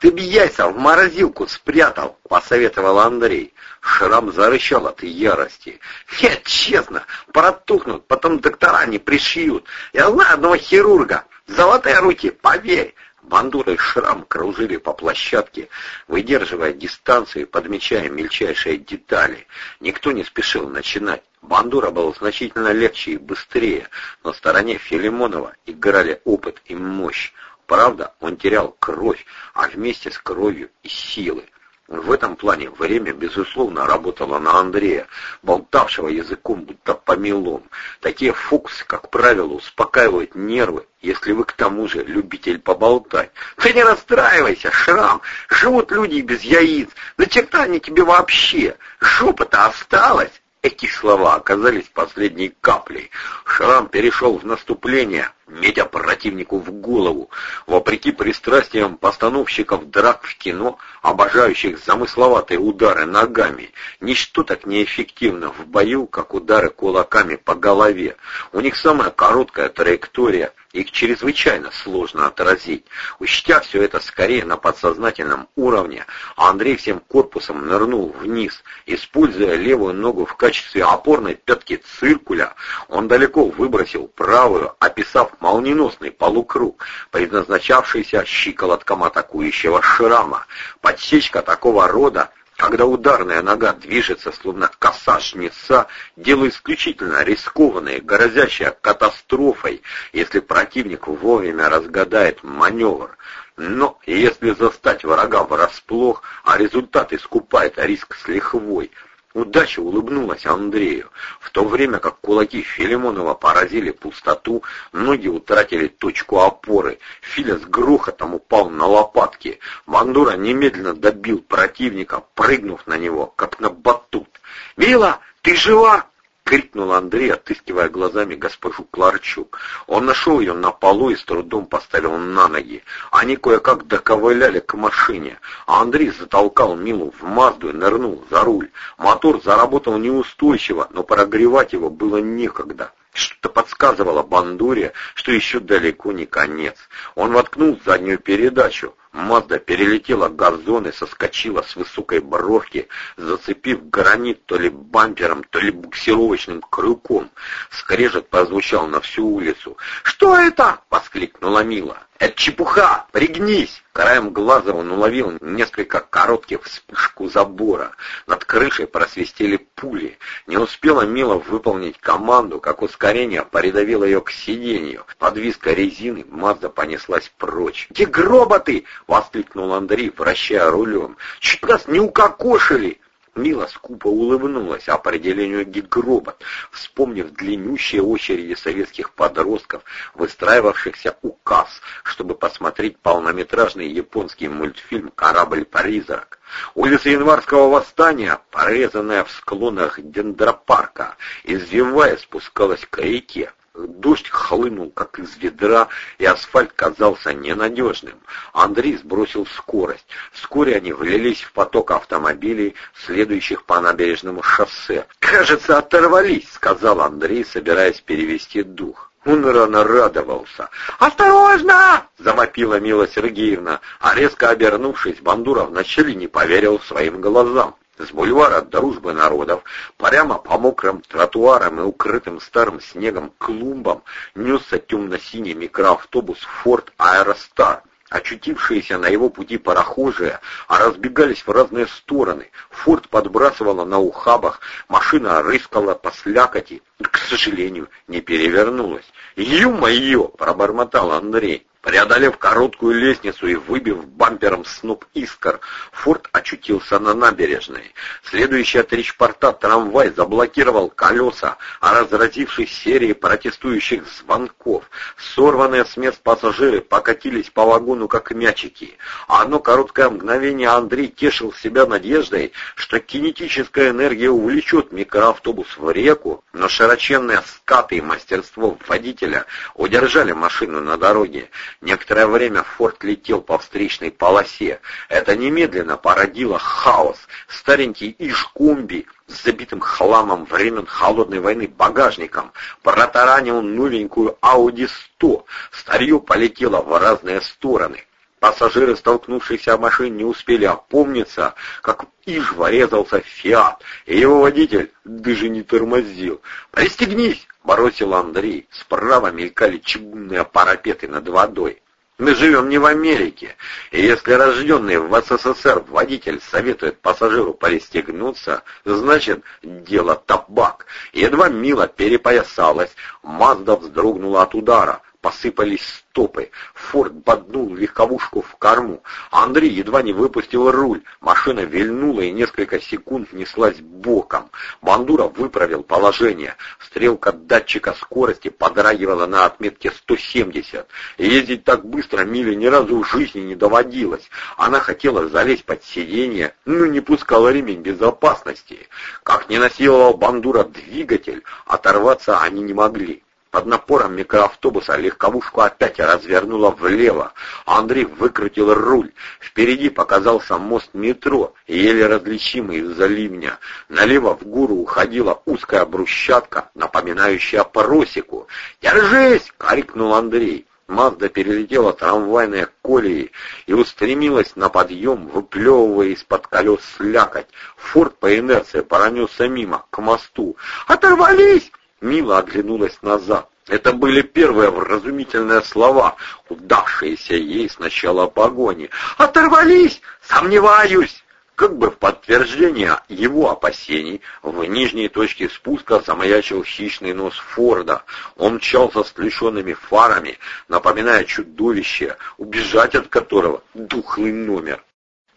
Ты б яйца в морозилку спрятал, — посоветовал Андрей. Шрам зарычал от ярости. Нет, честно, протухнут, потом доктора не пришьют. Я знаю одного хирурга. Золотые руки, поверь. Бандура и Шрам кружили по площадке, выдерживая дистанцию и подмечая мельчайшие детали. Никто не спешил начинать. Бандура был значительно легче и быстрее, в стороне Филимонова играли опыт и мощь. Правда, он терял кровь, а вместе с кровью и силы. В этом плане время, безусловно, работало на Андрея, болтавшего языком будто помелом. Такие фокусы, как правило, успокаивают нервы, если вы к тому же любитель поболтать. Ты не расстраивайся, Шрам, живут люди без яиц, на черта они тебе вообще, жопа-то осталась. Эти слова оказались последней каплей. Шрам перешел в наступление, метя противнику в голову. Вопреки пристрастиям постановщиков драк в кино, обожающих замысловатые удары ногами, ничто так неэффективно в бою, как удары кулаками по голове. У них самая короткая траектория, их чрезвычайно сложно отразить. Учтя все это скорее на подсознательном уровне, Андрей всем корпусом нырнул вниз. Используя левую ногу в качестве опорной пятки циркуля, он далеко выбросил правую, описав молниеносный полукруг, предназначавшийся щиколоткам атакующего шрама. Подсечка такого рода когда ударная нога движется, словно коса жнеца, дело исключительно рискованное, грозящее катастрофой, если противник вовремя разгадает маневр. Но если застать врага врасплох, а результат искупает риск с лихвой, Удача улыбнулась Андрею. В то время как кулаки Филимонова поразили пустоту, ноги утратили точку опоры. Филя с грохотом упал на лопатки. Мандура немедленно добил противника, прыгнув на него, как на батут. «Мила, ты жива?» — крикнул Андрей, отыскивая глазами госпожу Кларчук. Он нашел ее на полу и с трудом поставил на ноги. Они кое-как доковыляли к машине, а Андрей затолкал Милу в Мазду и нырнул за руль. Мотор заработал неустойчиво, но прогревать его было некогда. Что-то подсказывало Бандуре, что еще далеко не конец. Он воткнул заднюю передачу. Мазда перелетела газон и соскочила с высокой бровки, зацепив гранит то ли бампером, то ли буксировочным крюком. Скрежет прозвучал на всю улицу. «Что это?» — воскликнула Мила. «Это чепуха! Пригнись!» Краем глаза он уловил несколько коротких вспышку забора. Над крышей просвистели пули. Не успела Мила выполнить команду, как ускорение придавило ее к сиденью. Под виска резины Мазда понеслась прочь. «Где гроботы?» — воскликнул Андрей, вращая рулем. «Чуть нас не укокошили!» Мила скупо улыбнулась определению гигробот, вспомнив длиннющие очереди советских подростков, выстраивавшихся у касс, чтобы посмотреть полнометражный японский мультфильм «Корабль-призрак». Улица Январского восстания, порезанная в склонах дендропарка, извивая, спускалась к реке. Дождь хлынул, как из ведра, и асфальт казался ненадежным. Андрей сбросил скорость. Вскоре они влились в поток автомобилей, следующих по набережному шоссе. «Кажется, оторвались», — сказал Андрей, собираясь перевести дух. Он рано радовался. «Осторожно!» — завопила Мила Сергеевна, а резко обернувшись, Бандура вначале не поверил своим глазам. С бульвара Дружбы народов прямо по мокрым тротуарам и укрытым старым снегом клумбам несся темно-синий микроавтобус «Форд Аэростар». Очутившиеся на его пути парохожие разбегались в разные стороны. Форд подбрасывала на ухабах, машина рыскала по слякоти, к сожалению, не перевернулась. «Ю-моё!» — пробормотал Андрей. Преодолев короткую лестницу и выбив бампером сноп искр, Форд очутился на набережной. Следующий от речпорта трамвай заблокировал колеса, а разразившись серией протестующих звонков, сорванные с мест пассажиры покатились по вагону как мячики. А одно короткое мгновение Андрей тешил себя надеждой, что кинетическая энергия увлечет микроавтобус в реку, но широченные скаты и мастерство водителя удержали машину на дороге. Некоторое время Форд летел по встречной полосе. Это немедленно породило хаос. Старенький Ишкумби с забитым хламом времен Холодной войны багажником протаранил новенькую Ауди 100. Старье полетело в разные стороны. Пассажиры, столкнувшиеся в машине, не успели опомниться, как иж ворезался «Фиат», и его водитель даже не тормозил. «Пристегнись!» — бросил Андрей. Справа мелькали чугунные парапеты над водой. Мы живем не в Америке, и если рожденный в СССР водитель советует пассажиру пристегнуться, значит, дело табак. Едва Мила перепоясалась, Мазда вздрогнула от удара посыпались стопы. Форд боднул легковушку в корму. Андрей едва не выпустил руль. Машина вильнула и несколько секунд неслась боком. Бандура выправил положение. Стрелка датчика скорости подрагивала на отметке 170. Ездить так быстро Миле ни разу в жизни не доводилось. Она хотела залезть под сиденье, но не пускала ремень безопасности. Как не насиловал Бандура двигатель, оторваться они не могли. Под напором микроавтобуса легковушку опять развернуло влево. Андрей выкрутил руль. Впереди показался мост метро, еле различимый из-за ливня. Налево в гору уходила узкая брусчатка, напоминающая просеку. «Держись!» — крикнул Андрей. Мазда перелетела трамвайные колеи и устремилась на подъем, выплевывая из-под колес слякоть. Форд по инерции пронесся мимо, к мосту. «Оторвались!» Мила оглянулась назад. Это были первые вразумительные слова, удавшиеся ей с начала погони. «Оторвались! Сомневаюсь!» Как бы в подтверждение его опасений, в нижней точке спуска замаячил хищный нос Форда. Он мчался с включенными фарами, напоминая чудовище, убежать от которого духлый номер.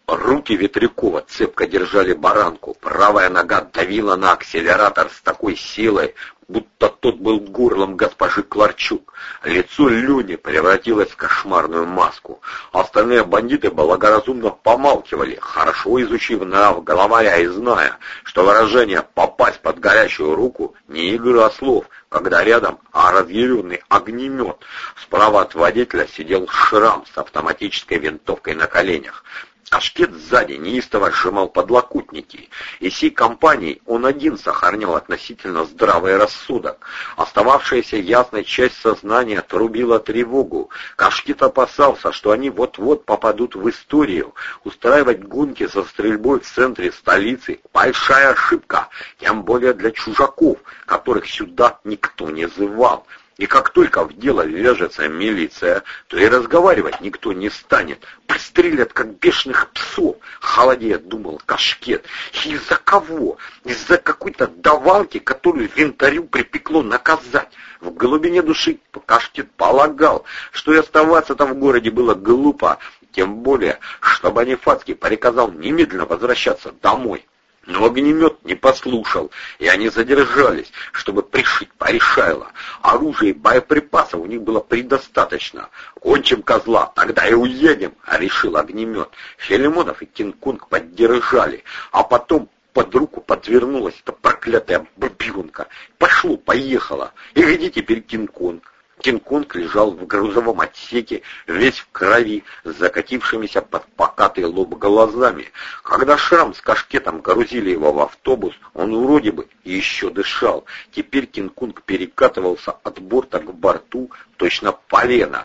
Руки Ветрякова цепко держали баранку, правая нога давила на акселератор с такой силой, будто тот был горлом госпожи Кларчук. Лицо Люни превратилось в кошмарную маску. Остальные бандиты благоразумно помалкивали, хорошо изучив нрав головаря и зная, что выражение «попасть под горячую руку» не игра слов, когда рядом а разъяренный огнемет. Справа от водителя сидел шрам с автоматической винтовкой на коленях. Ашкет сзади неистово сжимал подлокотники, и сей компанией он один сохранял относительно здравый рассудок. Остававшаяся ясная часть сознания трубила тревогу. Кашкет опасался, что они вот-вот попадут в историю. Устраивать гонки со стрельбой в центре столицы — большая ошибка, тем более для чужаков, которых сюда никто не зывал. И как только в дело вяжется милиция, то и разговаривать никто не станет. Пристрелят, как бешеных псов, холодея думал Кашкет. Из-за кого? Из-за какой-то давалки, которую винтарю припекло наказать. В глубине души Кашкет полагал, что и оставаться там в городе было глупо, тем более, что Бонифацкий приказал немедленно возвращаться домой. Но огнемет не послушал, и они задержались, чтобы пришить порешайло. Оружия и боеприпасов у них было предостаточно. Кончим козла, тогда и уедем, — решил огнемет. Филимонов и Кинг-Конг поддержали, а потом под руку подвернулась эта проклятая бабенка. Пошло, поехала. И где теперь Кинг-Конг? Кинг-Конг лежал в грузовом отсеке, весь в крови, с закатившимися под покатый лоб глазами. Когда Шрам с кашкетом грузили его в автобус, он вроде бы еще дышал. Теперь Кинг-Конг перекатывался от борта к борту, точно полено.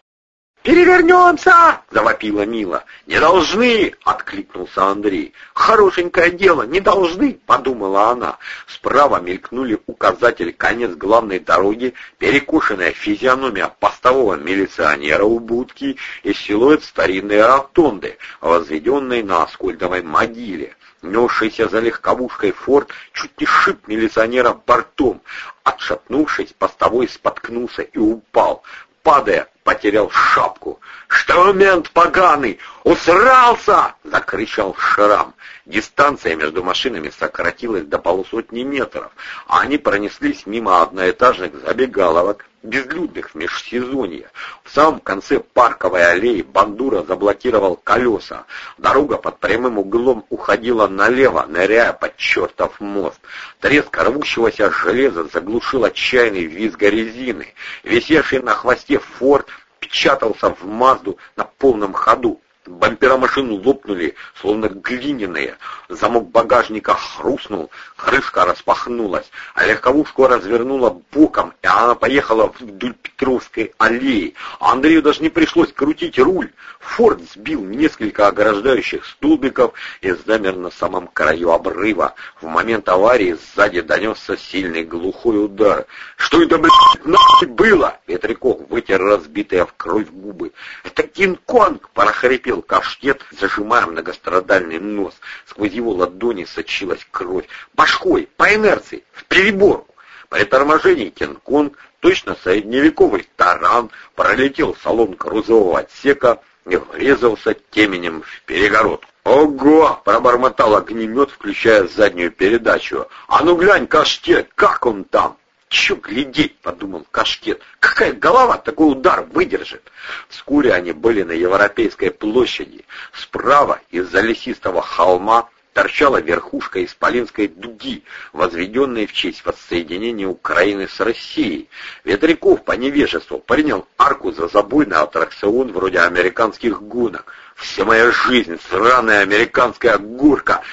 «Перевернемся!» — завопила Мила. «Не должны!» — откликнулся Андрей. «Хорошенькое дело, не должны!» — подумала она. Справа мелькнули указатель конец главной дороги, перекушенная физиономия постового милиционера у будки и силуэт старинной ротонды, возведенной на аскольдовой могиле. Несшийся за легковушкой форт чуть не шип милиционера бортом. Отшатнувшись, постовой споткнулся и упал падая, потерял шапку. «Что, мент поганый, усрался!» — закричал Шрам. Дистанция между машинами сократилась до полусотни метров, а они пронеслись мимо одноэтажных забегаловок, безлюдных в межсезонье. В самом конце парковой аллеи Бандура заблокировал колеса. Дорога под прямым углом уходила налево, ныряя под чертов мост. Треск рвущегося железа заглушил отчаянный визг резины. Висевший на хвосте форт печатался в Мазду на полном ходу. Бампера машины лопнули, словно глиняные. Замок багажника хрустнул, крышка распахнулась, а легковушку развернула боком, и она поехала вдоль Петровской аллеи. А Андрею даже не пришлось крутить руль. Форд сбил несколько ограждающих столбиков и замер на самом краю обрыва. В момент аварии сзади донесся сильный глухой удар. «Что это, блядь, нахуй было?» Ветряков вытер разбитые в кровь губы. «Это Кинг-Конг!» — прохрипел каштет, зажимая многострадальный нос. Сквозь его ладони сочилась кровь. Башкой, по инерции, в переборку. При торможении Кинг-Конг, точно средневековый таран, пролетел салон грузового отсека и врезался теменем в перегородку. «Ого!» — пробормотал огнемет, включая заднюю передачу. «А ну глянь, Каштет, как он там?» «Че глядеть?» — подумал Кашкет. «Какая голова такой удар выдержит?» Вскоре они были на Европейской площади. Справа из-за лесистого холма торчала верхушка Исполинской дуги, возведенной в честь воссоединения Украины с Россией. Ветряков по невежеству принял арку за забойный аттракцион вроде американских гонок. Вся моя жизнь — сраная американская горка.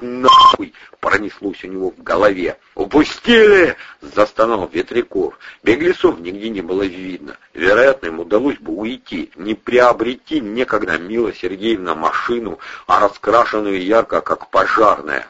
Нахуй! Пронеслось у него в голове. «Упустили!» — застонал Ветряков. Беглецов нигде не было видно. Вероятно, им удалось бы уйти, не приобрети некогда Мила Сергеевна машину, а раскрашенную ярко, как пожарная.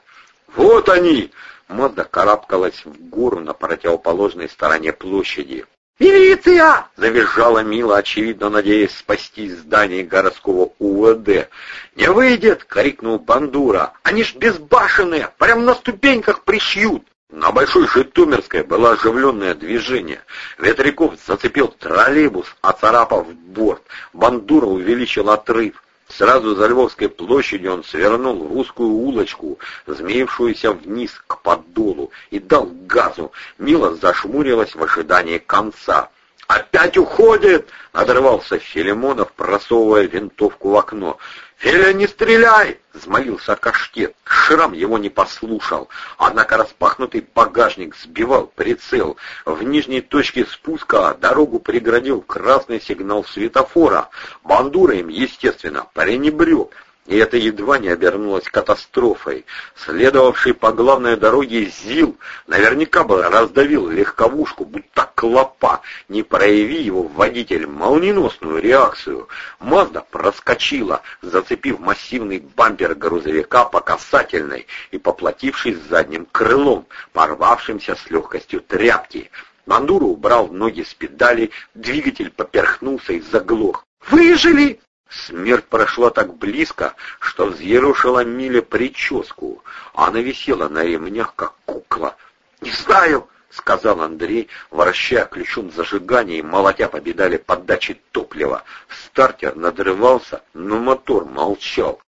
«Вот они!» Мазда карабкалась в гору на противоположной стороне площади. «Милиция!» — завизжала Мила, очевидно надеясь спасти здание городского УВД. «Не выйдет!» — крикнул Бандура. «Они ж безбашенные! Прям на ступеньках пришьют!» На Большой Житомирской было оживленное движение. Ветряков зацепил троллейбус, оцарапав борт. Бандура увеличил отрыв. Сразу за Львовской площадью он свернул в узкую улочку, змеившуюся вниз к поддолу, и дал газу. Мила зашмурилась в ожидании конца. «Опять уходит!» — надрывался Филимонов, просовывая винтовку в окно. «Филя, не стреляй!» — взмолился Каштет. Шрам его не послушал, однако распахнутый багажник сбивал прицел. В нижней точке спуска дорогу преградил красный сигнал светофора. Бандура им, естественно, пренебрег и это едва не обернулось катастрофой. Следовавший по главной дороге ЗИЛ наверняка бы раздавил легковушку, будто клопа, не прояви его водитель молниеносную реакцию. Мазда проскочила, зацепив массивный бампер грузовика по касательной и поплатившись задним крылом, порвавшимся с легкостью тряпки. Мандуру убрал ноги с педали, двигатель поперхнулся и заглох. «Выжили!» Смерть прошла так близко, что взъерушила Миле прическу. Она висела на ремнях, как кукла. «Не знаю!» — сказал Андрей, вращая ключом зажигания и молотя по педали подачи топлива. Стартер надрывался, но мотор молчал.